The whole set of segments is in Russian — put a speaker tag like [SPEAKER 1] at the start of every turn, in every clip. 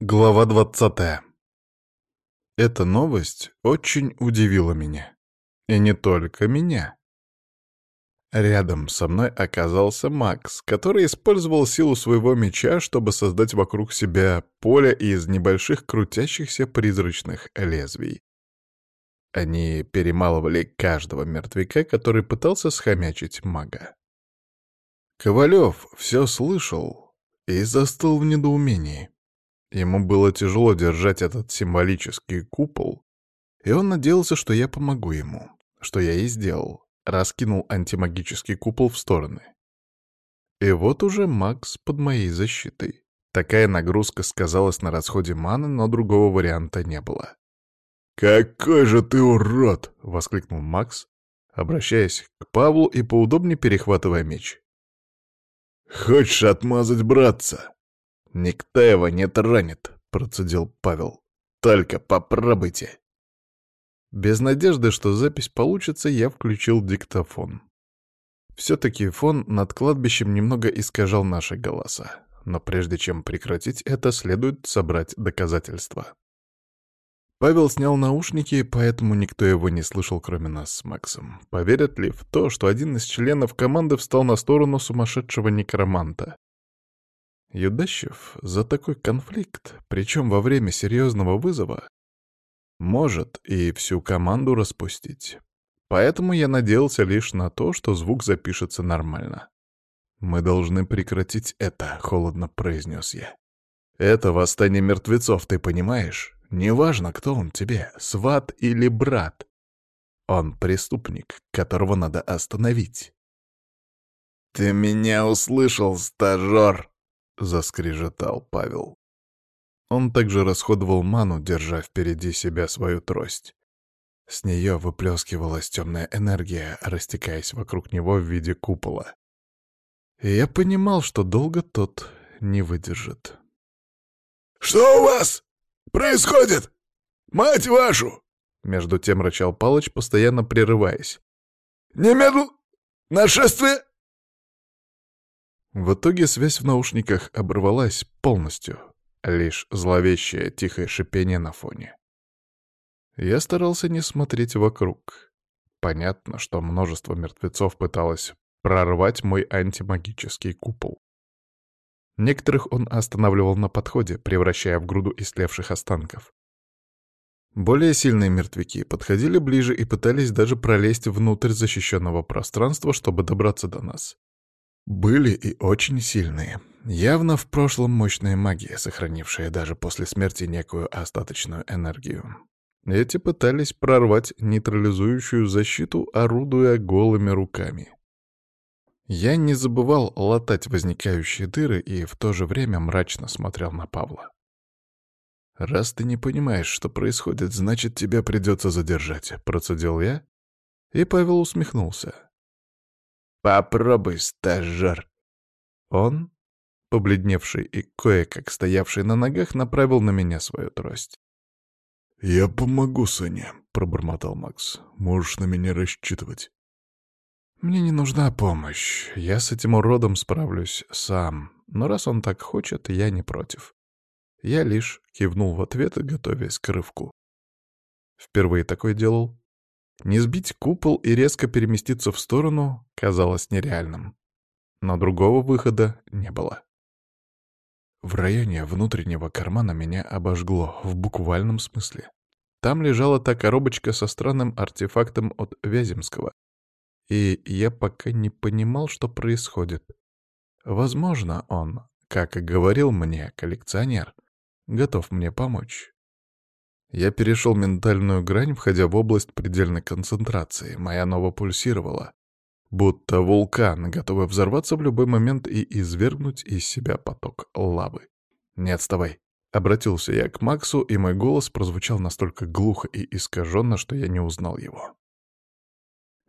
[SPEAKER 1] Глава 20. Эта новость очень удивила меня. И не только меня. Рядом со мной оказался Макс, который использовал силу своего меча, чтобы создать вокруг себя поле из небольших крутящихся призрачных лезвий. Они перемалывали каждого мертвяка, который пытался схомячить мага. Ковалев все слышал и застыл в недоумении. Ему было тяжело держать этот символический купол, и он надеялся, что я помогу ему, что я и сделал, раскинул антимагический купол в стороны. И вот уже Макс под моей защитой. Такая нагрузка сказалась на расходе маны, но другого варианта не было.
[SPEAKER 2] «Какой же ты урод!»
[SPEAKER 1] — воскликнул Макс, обращаясь к Павлу и поудобнее перехватывая меч.
[SPEAKER 2] «Хочешь отмазать братца?»
[SPEAKER 1] «Никто его не тронет», — процедил Павел. «Только попробуйте». Без надежды, что запись получится, я включил диктофон. Все-таки фон над кладбищем немного искажал наши голоса. Но прежде чем прекратить это, следует собрать доказательства. Павел снял наушники, поэтому никто его не слышал, кроме нас с Максом. Поверят ли в то, что один из членов команды встал на сторону сумасшедшего некроманта? Юдащев за такой конфликт, причем во время серьезного вызова, может и всю команду распустить. Поэтому я надеялся лишь на то, что звук запишется нормально. «Мы должны прекратить это», — холодно произнес я. «Это восстание мертвецов, ты понимаешь? Неважно, кто он тебе, сват или брат. Он преступник, которого надо остановить».
[SPEAKER 2] «Ты меня услышал, стажер!»
[SPEAKER 1] — заскрежетал Павел. Он также расходовал ману, держа впереди себя свою трость. С нее выплескивалась темная энергия, растекаясь вокруг него в виде купола. И я понимал, что долго тот не выдержит.
[SPEAKER 2] «Что у вас происходит? Мать вашу!»
[SPEAKER 1] Между тем рычал Палыч, постоянно прерываясь.
[SPEAKER 2] «Немедл... нашествие
[SPEAKER 1] в итоге связь в наушниках оборвалась полностью, лишь зловещее тихое шипение на фоне. Я старался не смотреть вокруг. Понятно, что множество мертвецов пыталось прорвать мой антимагический купол. Некоторых он останавливал на подходе, превращая в груду истлевших останков. Более сильные мертвяки подходили ближе и пытались даже пролезть внутрь защищенного пространства, чтобы добраться до нас были и очень сильные. Явно в прошлом мощная магия, сохранившая даже после смерти некую остаточную энергию. Эти пытались прорвать нейтрализующую защиту, орудуя голыми руками. Я не забывал латать возникающие дыры и в то же время мрачно смотрел на Павла. «Раз ты не понимаешь, что происходит, значит, тебя придется задержать», — процедил я. И Павел усмехнулся.
[SPEAKER 2] Попробуй, стажер.
[SPEAKER 1] Он, побледневший и кое-как стоявший на ногах, направил на меня свою трость.
[SPEAKER 2] «Я помогу, Саня», — пробормотал Макс. «Можешь на меня рассчитывать».
[SPEAKER 1] «Мне не нужна помощь. Я с этим уродом справлюсь сам. Но раз он так хочет, я не против». Я лишь кивнул в ответ, готовясь к рывку. Впервые такое делал, не сбить купол и резко переместиться в сторону казалось нереальным. Но другого выхода не было. В районе внутреннего кармана меня обожгло, в буквальном смысле. Там лежала та коробочка со странным артефактом от Вяземского. И я пока не понимал, что происходит. Возможно, он, как и говорил мне коллекционер, готов мне помочь. Я перешел ментальную грань, входя в область предельной концентрации. Моя нова пульсировала. Будто вулкан, готовый взорваться в любой момент и извергнуть из себя поток лавы. «Не отставай!» — обратился я к Максу, и мой голос прозвучал настолько глухо и искаженно, что я не узнал его.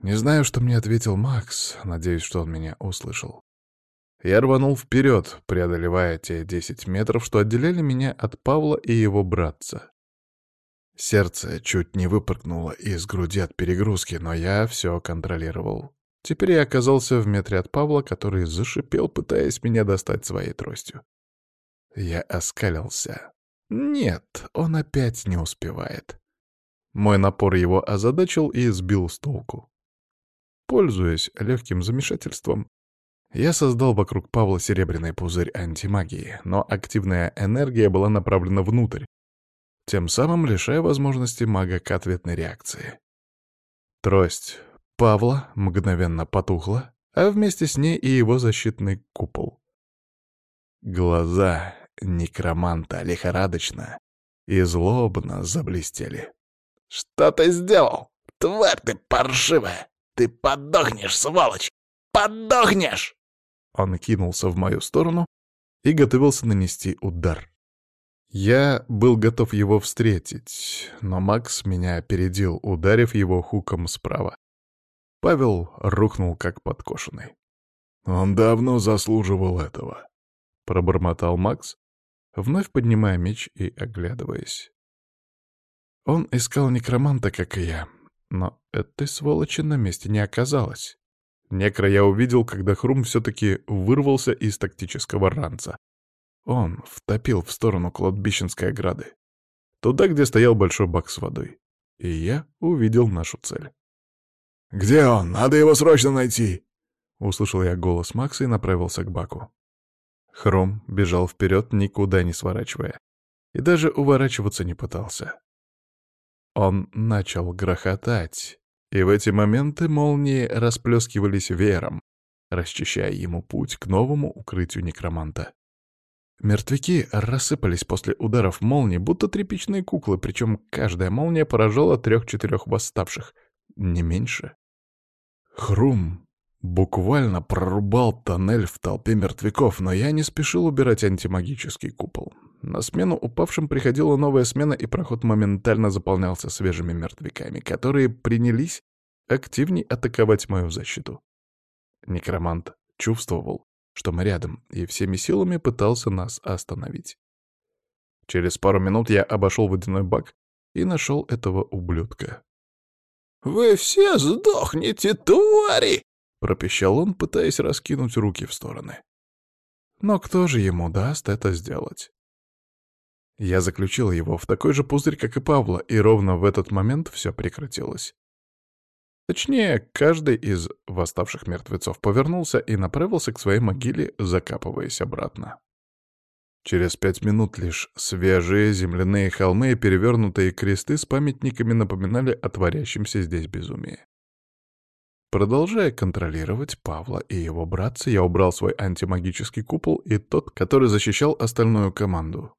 [SPEAKER 1] Не знаю, что мне ответил Макс, надеюсь, что он меня услышал. Я рванул вперед, преодолевая те 10 метров, что отделяли меня от Павла и его братца. Сердце чуть не выпрыгнуло из груди от перегрузки, но я все контролировал. Теперь я оказался в метре от Павла, который зашипел, пытаясь меня достать своей тростью. Я оскалился. Нет, он опять не успевает. Мой напор его озадачил и сбил с толку. Пользуясь легким замешательством, я создал вокруг Павла серебряный пузырь антимагии, но активная энергия была направлена внутрь, тем самым лишая возможности мага к ответной реакции. Трость Павла мгновенно потухла, а вместе с ней и его защитный купол. Глаза некроманта лихорадочно и злобно заблестели.
[SPEAKER 3] «Что ты сделал? Тварь ты паршивая! Ты подохнешь, сволочь! Подохнешь!»
[SPEAKER 1] Он кинулся в мою сторону и готовился нанести удар. Я был готов его встретить, но Макс меня опередил, ударив его хуком справа. Павел рухнул как подкошенный.
[SPEAKER 2] «Он давно заслуживал этого», — пробормотал Макс,
[SPEAKER 1] вновь поднимая меч и оглядываясь. Он искал некроманта, как и я, но этой сволочи на месте не оказалось. Некро я увидел, когда Хрум все-таки вырвался из тактического ранца. Он втопил в сторону кладбищенской ограды, туда, где стоял большой бак с водой. И я увидел нашу цель.
[SPEAKER 2] «Где он? Надо его срочно найти!»
[SPEAKER 1] Услышал я голос Макса и направился к баку. Хром бежал вперед, никуда не сворачивая. И даже уворачиваться не пытался. Он начал грохотать, и в эти моменты молнии расплескивались веером, расчищая ему путь к новому укрытию некроманта. Мертвяки рассыпались после ударов молнии, будто тряпичные куклы, причем каждая молния поражала трех-четырех восставших, не меньше. Хрум буквально прорубал тоннель в толпе мертвяков, но я не спешил убирать антимагический купол. На смену упавшим приходила новая смена, и проход моментально заполнялся свежими мертвяками, которые принялись активней атаковать мою защиту. Некромант чувствовал, что мы рядом, и всеми силами пытался нас остановить. Через пару минут я обошел водяной бак и нашел этого ублюдка.
[SPEAKER 3] «Вы все сдохнете, твари!»
[SPEAKER 1] — пропищал он, пытаясь раскинуть руки в стороны. «Но кто же ему даст это сделать?» Я заключил его в такой же пузырь, как и Павла, и ровно в этот момент все прекратилось. Точнее, каждый из восставших мертвецов повернулся и направился к своей могиле, закапываясь обратно. Через пять минут лишь свежие земляные холмы и перевернутые кресты с памятниками напоминали о творящемся здесь безумии. Продолжая контролировать Павла и его братца, я убрал свой антимагический купол и тот, который защищал остальную команду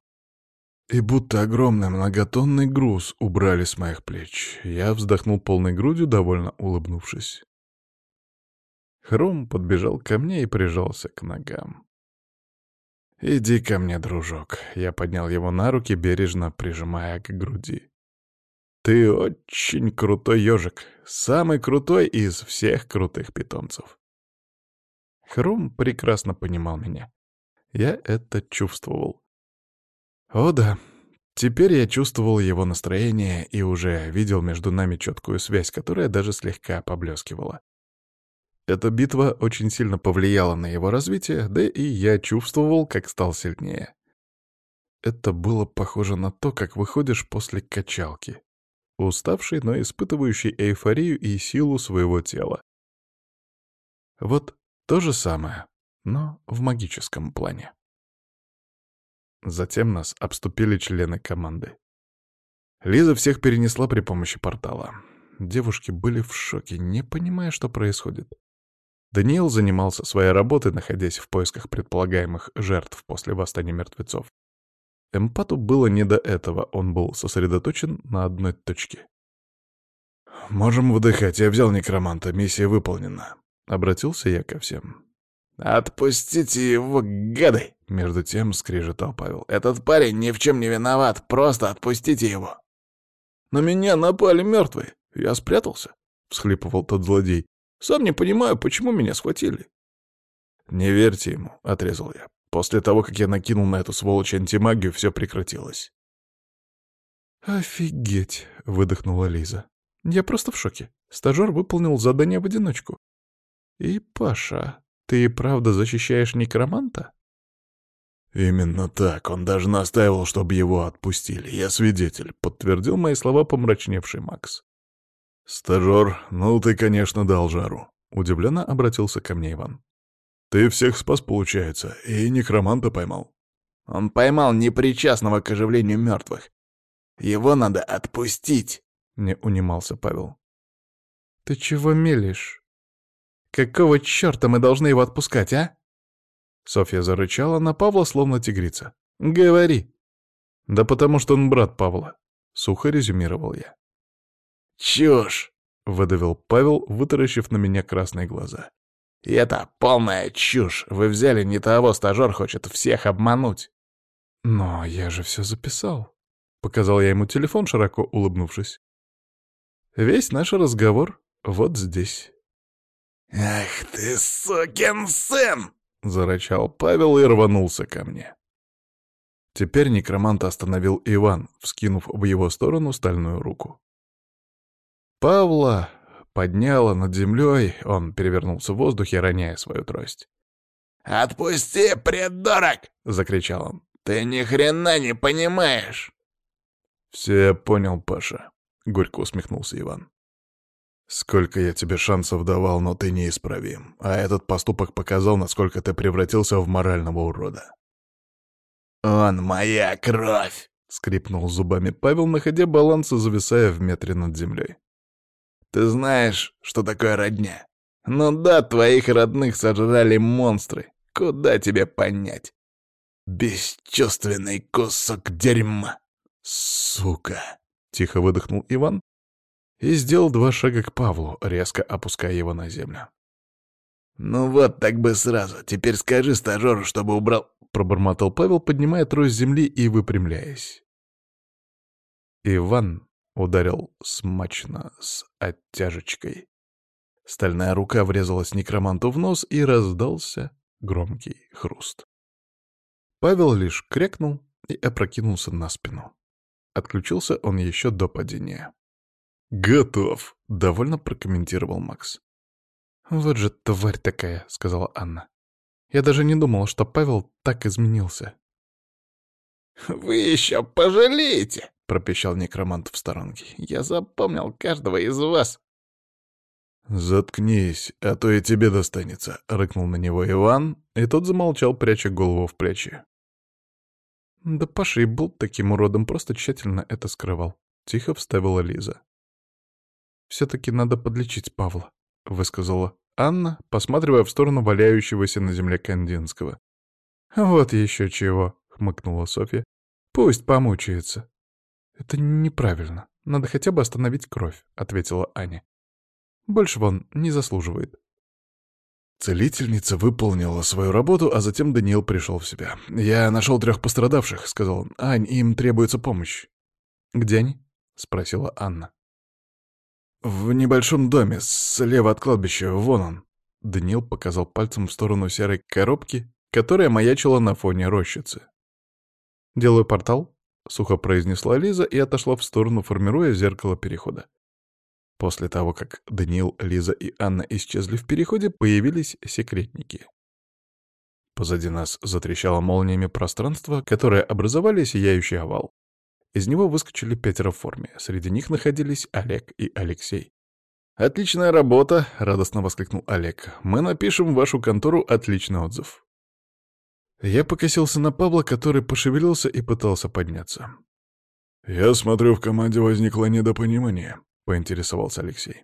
[SPEAKER 1] и будто огромный многотонный груз убрали с моих плеч. Я вздохнул полной грудью, довольно улыбнувшись. Хром подбежал ко мне и прижался к ногам. «Иди ко мне, дружок», — я поднял его на руки, бережно прижимая к груди. «Ты очень крутой ежик, самый крутой из всех крутых питомцев». Хром прекрасно понимал меня. Я это чувствовал. О да, теперь я чувствовал его настроение и уже видел между нами четкую связь, которая даже слегка поблескивала. Эта битва очень сильно повлияла на его развитие, да и я чувствовал, как стал сильнее. Это было похоже на то, как выходишь после качалки, уставший, но испытывающий эйфорию и силу своего тела. Вот то же самое, но в магическом плане. Затем нас обступили члены команды. Лиза всех перенесла при помощи портала. Девушки были в шоке, не понимая, что происходит. Даниил занимался своей работой, находясь в поисках предполагаемых жертв после восстания мертвецов. Эмпату было не до этого, он был сосредоточен на одной точке.
[SPEAKER 2] «Можем выдыхать, я взял некроманта, миссия выполнена», — обратился я ко всем.
[SPEAKER 3] «Отпустите его, гады!» — между тем скрижетал Павел. «Этот парень ни в чем не виноват, просто отпустите его!»
[SPEAKER 1] «На меня напали мертвые, я спрятался», — всхлипывал тот злодей. «Сам не понимаю, почему меня схватили». «Не верьте ему», — отрезал я. «После того, как я накинул на эту сволочь антимагию, все прекратилось». «Офигеть!» — выдохнула Лиза. «Я просто в шоке. Стажер выполнил задание в одиночку. И Паша...» Ты и правда защищаешь некроманта?
[SPEAKER 2] Именно так. Он даже настаивал, чтобы его отпустили. Я свидетель, подтвердил мои слова помрачневший Макс. Стажер, ну ты, конечно, дал жару. Удивленно обратился ко мне Иван. Ты всех спас, получается, и некроманта поймал.
[SPEAKER 3] Он поймал непричастного к оживлению мертвых. Его надо отпустить, не унимался Павел.
[SPEAKER 1] Ты чего мелешь? Какого черта мы должны его отпускать, а?» Софья зарычала на Павла, словно тигрица. «Говори!» «Да потому что он брат Павла», — сухо резюмировал я.
[SPEAKER 3] «Чушь!»
[SPEAKER 1] — выдавил Павел, вытаращив на меня красные глаза.
[SPEAKER 3] Это полная чушь! Вы взяли не того, стажер хочет всех обмануть!»
[SPEAKER 1] «Но я же все записал», — показал я ему телефон, широко улыбнувшись. «Весь наш разговор вот здесь».
[SPEAKER 3] «Ах ты, сукин сын!»
[SPEAKER 1] — зарычал Павел и рванулся ко мне. Теперь некроманта остановил Иван, вскинув в его сторону стальную руку. Павла подняло над землей, он перевернулся в воздухе, роняя свою трость.
[SPEAKER 3] «Отпусти, придурок!» — закричал он. «Ты ни хрена не понимаешь!»
[SPEAKER 2] «Все понял, Паша», — горько усмехнулся Иван. Сколько я тебе шансов давал, но ты неисправим. А этот поступок показал, насколько ты превратился в морального урода.
[SPEAKER 3] «Он моя кровь!»
[SPEAKER 1] — скрипнул зубами Павел, находя баланс и зависая в метре над землей.
[SPEAKER 3] «Ты знаешь, что такое родня? Ну да, твоих родных сожрали монстры. Куда тебе понять? Бесчувственный кусок дерьма! Сука!»
[SPEAKER 1] — тихо выдохнул Иван, и сделал два шага к Павлу, резко опуская его на землю.
[SPEAKER 3] «Ну вот, так бы сразу. Теперь скажи стажеру, чтобы убрал...»
[SPEAKER 1] — пробормотал Павел, поднимая трость земли и выпрямляясь. Иван ударил смачно, с оттяжечкой. Стальная рука врезалась некроманту в нос и раздался громкий хруст. Павел лишь крякнул и опрокинулся на спину. Отключился он еще до падения.
[SPEAKER 2] «Готов», —
[SPEAKER 1] довольно прокомментировал Макс. «Вот же тварь такая», — сказала Анна. «Я даже не думала, что Павел так изменился».
[SPEAKER 3] «Вы еще пожалеете!» — пропищал некромант в сторонке. «Я запомнил каждого из вас!»
[SPEAKER 2] «Заткнись, а то и тебе достанется!» — рыкнул на него Иван, и тот замолчал, пряча голову в плечи.
[SPEAKER 1] «Да Паша и был таким уродом, просто тщательно это скрывал», — тихо вставила Лиза все-таки надо подлечить Павла», — высказала Анна, посматривая в сторону валяющегося на земле Кандинского. «Вот еще чего», — хмыкнула Софья. «Пусть помучается». «Это неправильно. Надо хотя бы остановить кровь», — ответила Аня. Больше он не заслуживает».
[SPEAKER 2] Целительница выполнила свою работу, а затем Даниил пришел в себя. «Я нашел трех пострадавших», — сказал он. «Ань, им требуется помощь».
[SPEAKER 1] «Где они?» — спросила Анна.
[SPEAKER 2] «В небольшом доме, слева от кладбища, вон он». Даниил показал пальцем в сторону серой коробки, которая маячила на фоне рощицы.
[SPEAKER 1] «Делаю портал», — сухо произнесла Лиза и отошла в сторону, формируя зеркало перехода. После того, как Даниил, Лиза и Анна исчезли в переходе, появились секретники. Позади нас затрещало молниями пространство, которое образовали сияющий овал. Из него выскочили пятеро в форме. Среди них находились Олег и Алексей. «Отличная работа!» — радостно воскликнул Олег. «Мы напишем в вашу контору отличный отзыв». Я покосился на Павла, который пошевелился и пытался подняться.
[SPEAKER 2] «Я смотрю, в команде возникло недопонимание», — поинтересовался Алексей.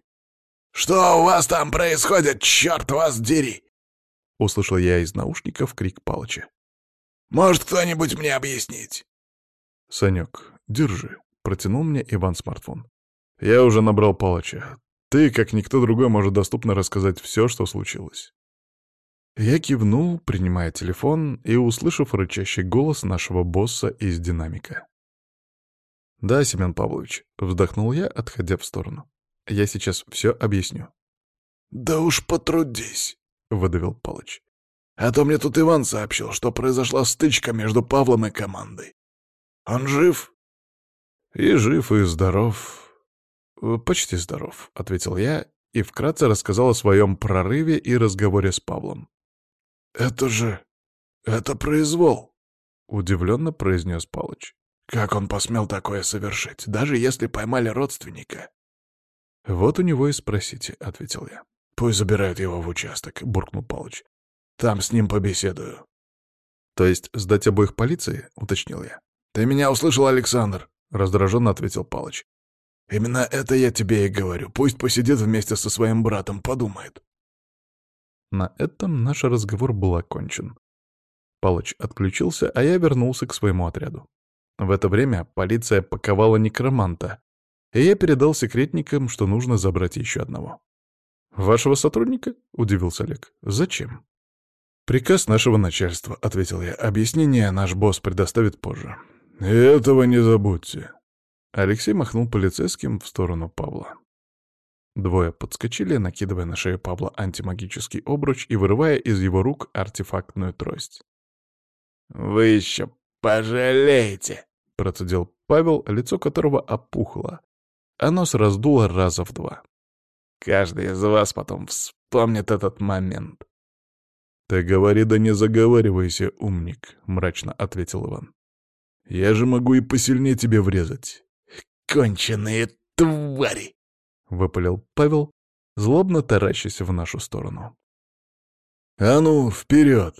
[SPEAKER 3] «Что у вас там происходит, черт вас дери!»
[SPEAKER 1] — услышал я из наушников крик Палыча.
[SPEAKER 3] «Может, кто-нибудь мне объяснить?»
[SPEAKER 1] «Санек, Держи. Протянул мне Иван смартфон. Я уже набрал Палыча. Ты, как никто другой, можешь доступно рассказать все, что случилось. Я кивнул, принимая телефон и услышав рычащий голос нашего босса из динамика. «Да, Семен Павлович», — вздохнул я, отходя в сторону. «Я сейчас все объясню».
[SPEAKER 3] «Да уж потрудись», — выдавил Палыч.
[SPEAKER 2] «А то мне тут Иван сообщил, что произошла стычка между Павлом и командой. Он жив?»
[SPEAKER 1] и жив, и здоров. Э, почти здоров, ответил я и вкратце рассказал о своем прорыве и разговоре с Павлом.
[SPEAKER 2] Это же... это произвол,
[SPEAKER 1] удивленно произнес Палыч.
[SPEAKER 2] Как он посмел такое совершить, даже если поймали родственника?
[SPEAKER 1] Вот у него и спросите, ответил я.
[SPEAKER 2] Пусть забирают его в участок, буркнул Палыч. Там с ним побеседую.
[SPEAKER 1] То есть сдать обоих полиции, уточнил я.
[SPEAKER 2] Ты меня услышал, Александр?
[SPEAKER 1] — раздраженно ответил Палыч.
[SPEAKER 2] «Именно это я тебе и говорю. Пусть посидит вместе со своим братом, подумает».
[SPEAKER 1] На этом наш разговор был окончен. Палыч отключился, а я вернулся к своему отряду. В это время полиция паковала некроманта, и я передал секретникам, что нужно забрать еще одного. «Вашего сотрудника?» — удивился Олег. «Зачем?» «Приказ нашего начальства», — ответил я. «Объяснение наш босс предоставит позже.
[SPEAKER 2] «Этого не забудьте!»
[SPEAKER 1] Алексей махнул полицейским в сторону Павла. Двое подскочили, накидывая на шею Павла антимагический обруч и вырывая из его рук артефактную трость.
[SPEAKER 3] «Вы еще пожалеете!»
[SPEAKER 1] — процедил Павел, лицо которого опухло. Оно раздуло раза в два.
[SPEAKER 3] «Каждый из вас потом вспомнит этот момент».
[SPEAKER 1] «Ты говори, да не заговаривайся, умник», — мрачно ответил Иван. Я же могу и посильнее тебе врезать.
[SPEAKER 3] «Конченые твари!»
[SPEAKER 1] — выпалил Павел, злобно таращась в нашу сторону.
[SPEAKER 2] «А ну, вперед!»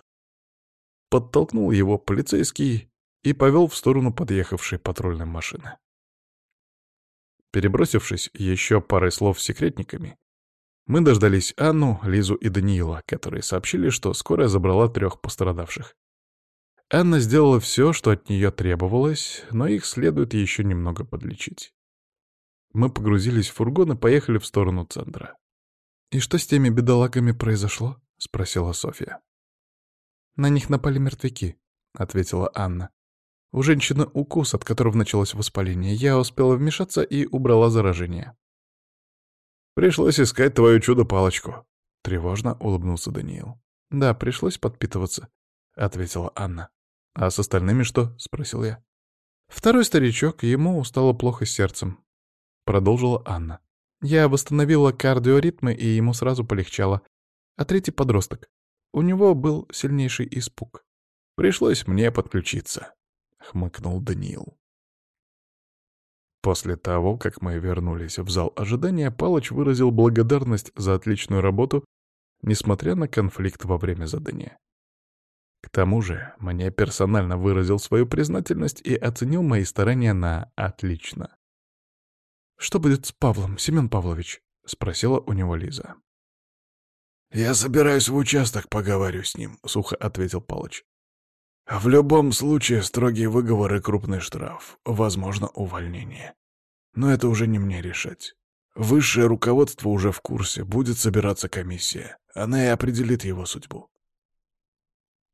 [SPEAKER 1] Подтолкнул его полицейский и повел в сторону подъехавшей патрульной машины. Перебросившись еще парой слов с секретниками, мы дождались Анну, Лизу и Даниила, которые сообщили, что скорая забрала трех пострадавших. Анна сделала все, что от нее требовалось, но их следует еще немного подлечить. Мы погрузились в фургон и поехали в сторону центра. «И что с теми бедолагами произошло?» — спросила Софья. «На них напали мертвяки», — ответила Анна. «У женщины укус, от которого началось воспаление. Я успела вмешаться и убрала заражение».
[SPEAKER 2] «Пришлось искать твою чудо-палочку», — тревожно улыбнулся Даниил.
[SPEAKER 1] «Да, пришлось подпитываться», — ответила Анна. «А с остальными что?» — спросил я. «Второй старичок, ему стало плохо с сердцем», — продолжила Анна. «Я восстановила кардиоритмы, и ему сразу полегчало. А третий подросток. У него был сильнейший испуг.
[SPEAKER 2] Пришлось мне подключиться», — хмыкнул Даниил.
[SPEAKER 1] После того, как мы вернулись в зал ожидания, Палыч выразил благодарность за отличную работу, несмотря на конфликт во время задания. К тому же мне персонально выразил свою признательность и оценил мои старания на «отлично». «Что будет с Павлом, Семен Павлович?» — спросила у него Лиза.
[SPEAKER 2] «Я собираюсь в участок, поговорю с ним», — сухо ответил Палыч. «В любом случае строгие выговоры, крупный штраф, возможно, увольнение. Но это уже не мне решать. Высшее руководство уже в курсе, будет собираться комиссия. Она и определит его судьбу.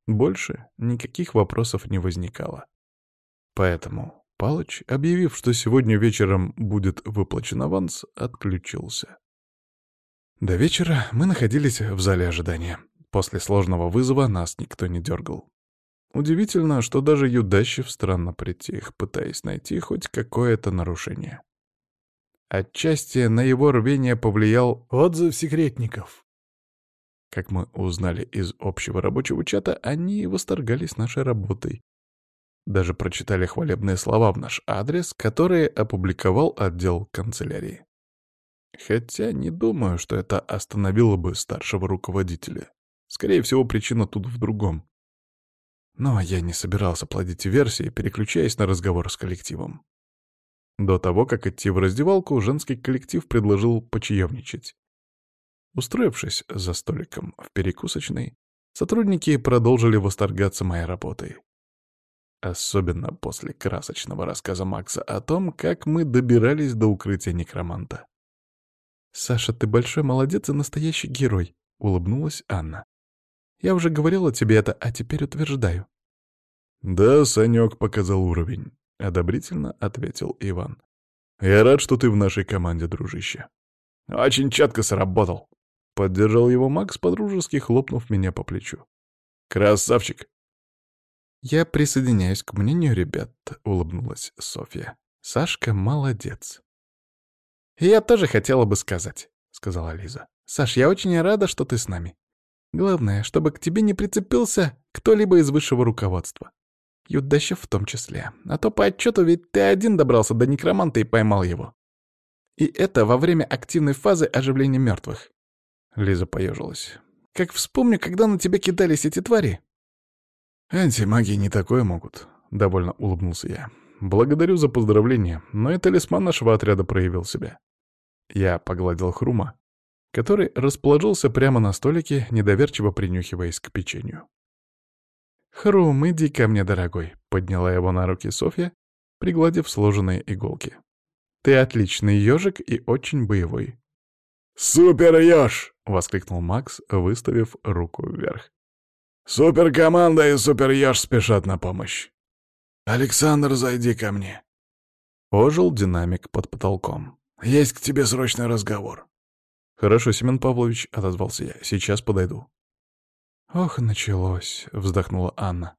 [SPEAKER 1] Больше никаких вопросов не возникало. Поэтому Палыч, объявив, что сегодня вечером будет выплачен аванс, отключился. До вечера мы находились в зале ожидания. После сложного вызова нас никто не дергал. Удивительно, что даже Юдащев странно притих, пытаясь найти хоть какое-то нарушение. Отчасти на его рвение повлиял отзыв секретников. Как мы узнали из общего рабочего чата, они восторгались нашей работой. Даже прочитали хвалебные слова в наш адрес, которые опубликовал отдел канцелярии. Хотя не думаю, что это остановило бы старшего руководителя. Скорее всего, причина тут в другом. Но я не собирался плодить версии, переключаясь на разговор с коллективом. До того, как идти в раздевалку, женский коллектив предложил почаевничать. Устроившись за столиком в перекусочной, сотрудники продолжили восторгаться моей работой. Особенно после красочного рассказа Макса о том, как мы добирались до укрытия некроманта. «Саша, ты большой молодец и настоящий герой», — улыбнулась Анна. «Я уже говорила тебе это, а теперь утверждаю».
[SPEAKER 2] «Да, Санек показал уровень», — одобрительно ответил Иван. «Я рад, что ты в нашей команде, дружище».
[SPEAKER 3] «Очень четко сработал»,
[SPEAKER 1] Поддержал его Макс, подружески хлопнув меня по плечу.
[SPEAKER 2] «Красавчик!»
[SPEAKER 1] «Я присоединяюсь к мнению ребят», — улыбнулась Софья. «Сашка молодец». «Я тоже хотела бы сказать», — сказала Лиза. «Саш, я очень рада, что ты с нами. Главное, чтобы к тебе не прицепился кто-либо из высшего руководства. Юдащев в том числе. А то по отчету ведь ты один добрался до некроманта и поймал его. И это во время активной фазы оживления мертвых. Лиза поежилась. «Как вспомню, когда на тебя кидались эти твари!»
[SPEAKER 2] «Антимаги не такое могут», — довольно улыбнулся я. «Благодарю за поздравление, но и талисман нашего отряда проявил себя». Я погладил Хрума, который расположился прямо на столике, недоверчиво принюхиваясь к печенью.
[SPEAKER 1] «Хрум, иди ко мне, дорогой», — подняла его на руки Софья, пригладив сложенные иголки. «Ты отличный ежик и очень боевой.
[SPEAKER 2] «Супер Ёж!» — воскликнул Макс, выставив руку вверх. «Супер команда и Супер Ёж спешат на помощь!» «Александр, зайди ко мне!» Ожил динамик под потолком. «Есть к тебе срочный разговор!»
[SPEAKER 1] «Хорошо, Семен Павлович», — отозвался я, — «сейчас подойду». «Ох, началось», — вздохнула Анна.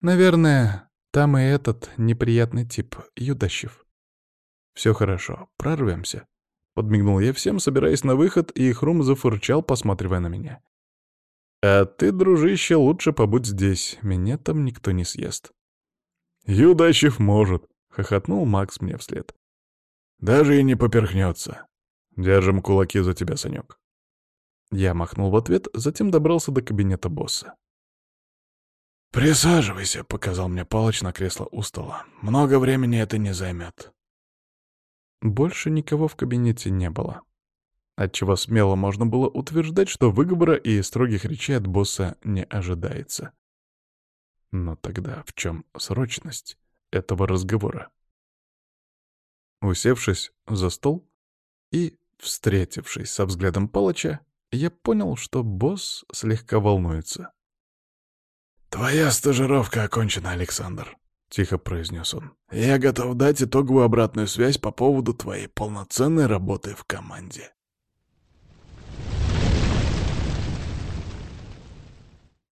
[SPEAKER 1] «Наверное, там и этот неприятный тип, Юдащев». «Все хорошо, прорвемся», Подмигнул я всем, собираясь на выход, и Хрум зафырчал, посматривая на меня. «А ты, дружище, лучше побудь здесь, меня там никто не съест».
[SPEAKER 2] «Юдачев может», — хохотнул Макс мне вслед. «Даже и не поперхнется. Держим кулаки за тебя, Санек».
[SPEAKER 1] Я махнул в ответ, затем добрался до кабинета босса.
[SPEAKER 2] «Присаживайся», — показал мне Палыч на кресло у стола. «Много времени это не займет».
[SPEAKER 1] Больше никого в кабинете не было. Отчего смело можно было утверждать, что выговора и строгих речей от босса не ожидается. Но тогда в чем срочность этого разговора? Усевшись за стол и встретившись со взглядом Палыча, я понял, что босс слегка волнуется.
[SPEAKER 2] «Твоя стажировка окончена, Александр», — тихо произнес он. «Я готов дать итоговую обратную связь по поводу твоей полноценной работы в команде».